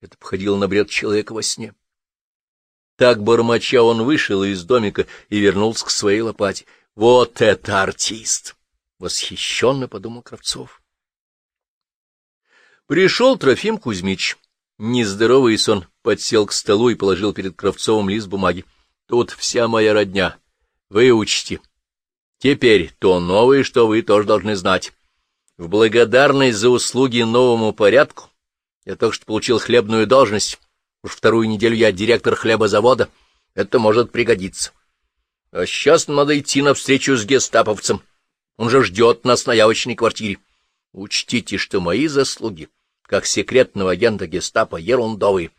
Это походило на бред человека во сне. Так, бормоча, он вышел из домика и вернулся к своей лопате. Вот это артист! — восхищенно подумал Кравцов. Пришел Трофим Кузьмич. Нездоровый сон подсел к столу и положил перед Кравцовым лист бумаги. Тут вся моя родня. Вы учите. Теперь то новое, что вы тоже должны знать. В благодарность за услуги новому порядку я только что получил хлебную должность. Уж вторую неделю я директор хлебозавода. Это может пригодиться. А сейчас надо идти навстречу с гестаповцем. Он же ждет нас на явочной квартире. Учтите, что мои заслуги, как секретного агента гестапо, ерундовые.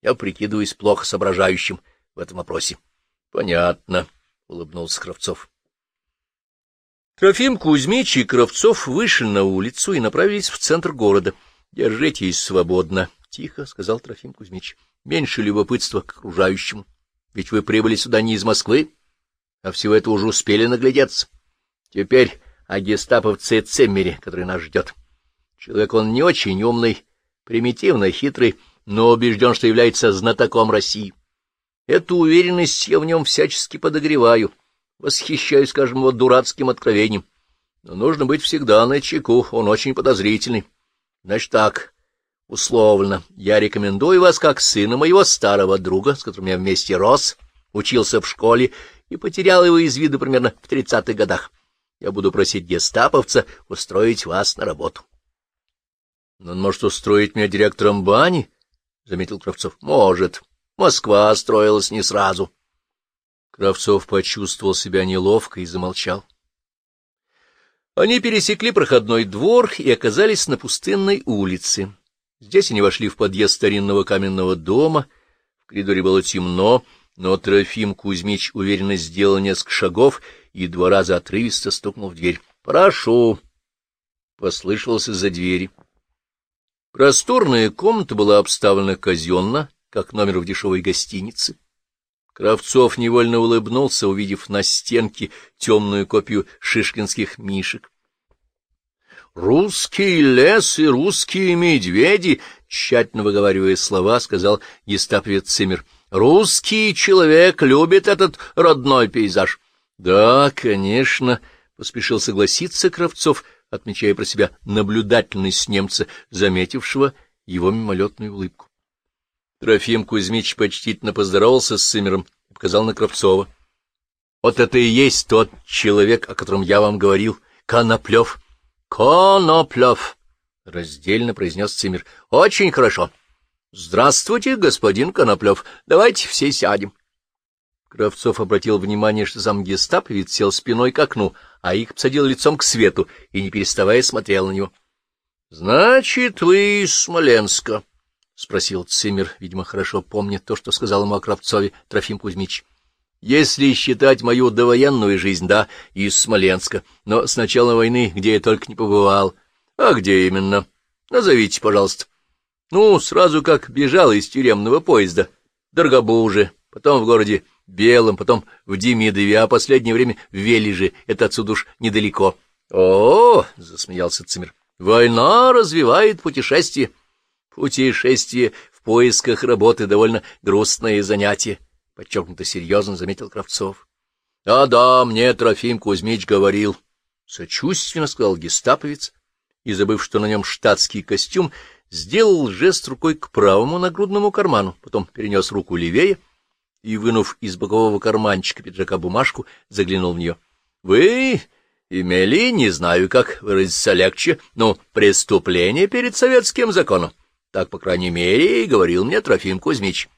Я прикидываюсь плохо соображающим в этом вопросе. — Понятно, — улыбнулся Кравцов. Трофим Кузьмич и Кравцов вышли на улицу и направились в центр города. — Держитесь свободно, — тихо сказал Трофим Кузьмич. — Меньше любопытства к окружающему. Ведь вы прибыли сюда не из Москвы а всего это уже успели наглядеться. Теперь о гестаповце Цеммере, который нас ждет. Человек он не очень умный, примитивно хитрый, но убежден, что является знатоком России. Эту уверенность я в нем всячески подогреваю, восхищаюсь, скажем, его дурацким откровением. Но нужно быть всегда на чеку, он очень подозрительный. Значит так, условно, я рекомендую вас как сына моего старого друга, с которым я вместе рос, учился в школе и потерял его из виду примерно в тридцатых годах. Я буду просить гестаповца устроить вас на работу. — он может устроить меня директором бани? — заметил Кравцов. — Может. Москва строилась не сразу. Кравцов почувствовал себя неловко и замолчал. Они пересекли проходной двор и оказались на пустынной улице. Здесь они вошли в подъезд старинного каменного дома. В коридоре было темно, но Трофим Кузьмич уверенно сделал несколько шагов и два раза отрывисто стукнул в дверь. «Прошу!» — послышался за двери. Просторная комната была обставлена казенно, как номер в дешевой гостинице. Кравцов невольно улыбнулся, увидев на стенке темную копию шишкинских мишек. «Русский лес и русские медведи!» — тщательно выговаривая слова, сказал гестаповец Циммер — Русский человек любит этот родной пейзаж. — Да, конечно, — поспешил согласиться Кравцов, отмечая про себя наблюдательность немца, заметившего его мимолетную улыбку. Трофим Кузьмич почтительно поздоровался с Сымером и показал на Кравцова. — Вот это и есть тот человек, о котором я вам говорил, Коноплев. — Коноплев! — раздельно произнес Цимер. — Очень хорошо. — Здравствуйте, господин Коноплев. Давайте все сядем. Кравцов обратил внимание, что сам гестаповец сел спиной к окну, а их посадил лицом к свету и, не переставая, смотрел на него. — Значит, вы из Смоленска? — спросил Цимер, видимо, хорошо помнит то, что сказал ему о Кравцове Трофим Кузьмич. — Если считать мою довоенную жизнь, да, из Смоленска, но с начала войны, где я только не побывал. — А где именно? Назовите, пожалуйста. — ну, сразу как бежал из тюремного поезда. Дорогобуже, потом в городе Белом, потом в Демидове, а последнее время в Велиже. Это отсюда уж недалеко. — О, — засмеялся Цимер, — война развивает путешествие. Путешествие в поисках работы — довольно грустное занятие, — подчеркнуто серьезно заметил Кравцов. — А да, мне Трофим Кузьмич говорил. Сочувственно сказал гестаповец, и, забыв, что на нем штатский костюм, — сделал жест рукой к правому нагрудному карману, потом перенес руку левее и, вынув из бокового карманчика пиджака бумажку, заглянул в нее. — Вы имели, не знаю, как выразиться легче, но преступление перед советским законом. Так, по крайней мере, и говорил мне Трофим Кузьмич.